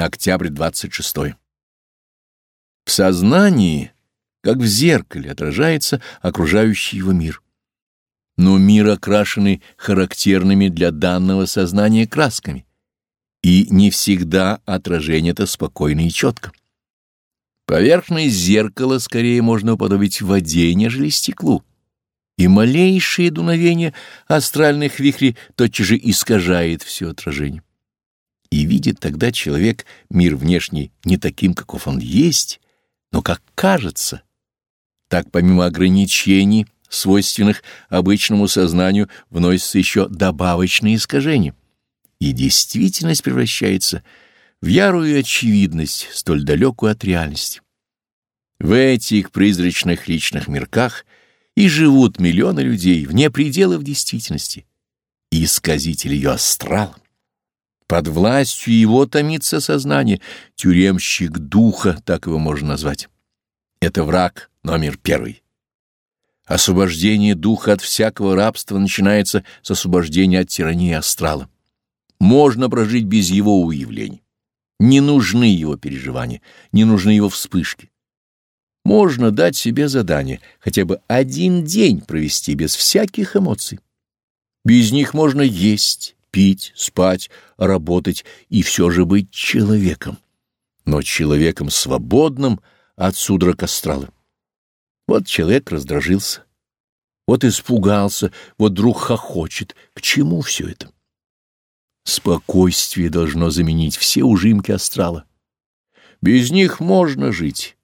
Октябрь 26. В сознании, как в зеркале, отражается окружающий его мир. Но мир окрашенный характерными для данного сознания красками, и не всегда отражение это спокойно и четко. Поверхность зеркала скорее можно уподобить воде, нежели стеклу, и малейшее дуновение астральных вихрей тотчас же искажает все отражение. И видит тогда человек мир внешний не таким, каков он есть, но как кажется. Так помимо ограничений, свойственных обычному сознанию, вносятся еще добавочные искажения. И действительность превращается в ярую очевидность, столь далекую от реальности. В этих призрачных личных мирках и живут миллионы людей вне пределов действительности, и исказитель ее астрал. Под властью его томится сознание, тюремщик духа, так его можно назвать. Это враг номер первый. Освобождение духа от всякого рабства начинается с освобождения от тирании астрала. Можно прожить без его уявлений. Не нужны его переживания, не нужны его вспышки. Можно дать себе задание хотя бы один день провести без всяких эмоций. Без них можно есть, пить, спать, работать и все же быть человеком, но человеком свободным от судорог астрала. Вот человек раздражился, вот испугался, вот друг хохочет. К чему все это? Спокойствие должно заменить все ужимки астрала. Без них можно жить.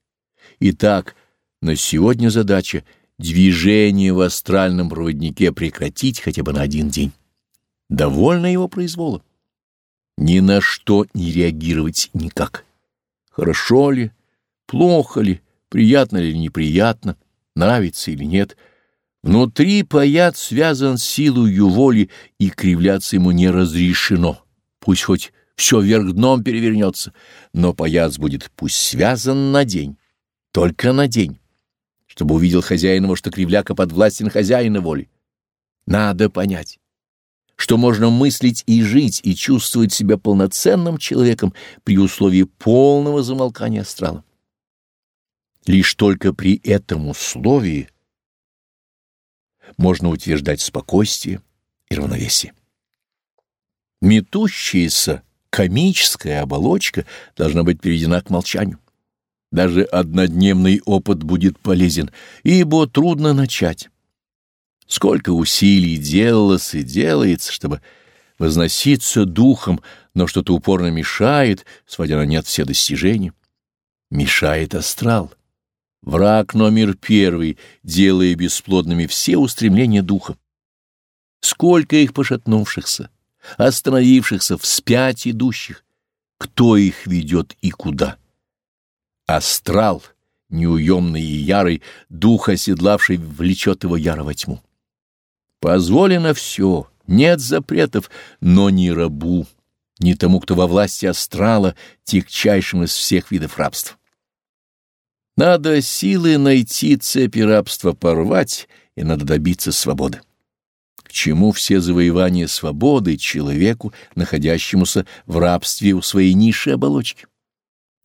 Итак, на сегодня задача — движение в астральном проводнике прекратить хотя бы на один день довольна его произволом. Ни на что не реагировать никак. Хорошо ли, плохо ли, приятно ли, неприятно, нравится или нет. Внутри паяц связан силою воли, и кривляться ему не разрешено. Пусть хоть все вверх дном перевернется, но паяц будет пусть связан на день, только на день, чтобы увидел хозяин его, что кривляка подвластен хозяина воли. Надо понять что можно мыслить и жить, и чувствовать себя полноценным человеком при условии полного замолкания астрала. Лишь только при этом условии можно утверждать спокойствие и равновесие. Метущаяся комическая оболочка должна быть переведена к молчанию. Даже однодневный опыт будет полезен, ибо трудно начать. Сколько усилий делалось и делается, чтобы возноситься духом, но что-то упорно мешает, сводя на нет все достижения. Мешает астрал. Враг номер первый, делая бесплодными все устремления духа. Сколько их пошатнувшихся, остановившихся, вспять идущих, кто их ведет и куда? Астрал, неуемный и ярый, дух оседлавший, влечет его яро во тьму. Позволено все, нет запретов, но ни рабу, ни тому, кто во власти астрала, тягчайшим из всех видов рабства. Надо силы найти цепи рабства порвать, и надо добиться свободы. К чему все завоевания свободы человеку, находящемуся в рабстве у своей ниши оболочки?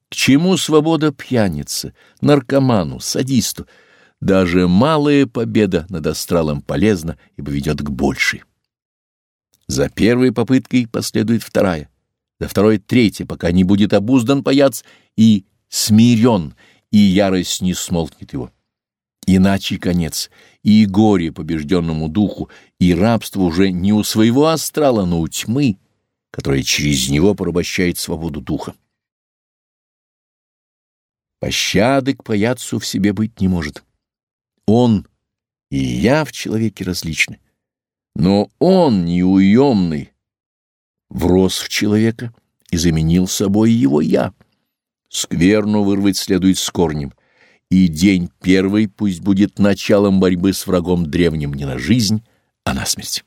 К чему свобода пьянице, наркоману, садисту, даже малая победа над астралом полезна, ибо ведет к большей. За первой попыткой последует вторая, за второй — третья, пока не будет обуздан паяц и смирен, и ярость не смолкнет его. Иначе конец, и горе побежденному духу, и рабство уже не у своего астрала, но у тьмы, которая через него порабощает свободу духа. Пощады к паяцу в себе быть не может. Он и я в человеке различны, но он неуемный, врос в человека и заменил собой его «я». Скверну вырвать следует с корнем, и день первый пусть будет началом борьбы с врагом древним не на жизнь, а на смерть.